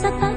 さか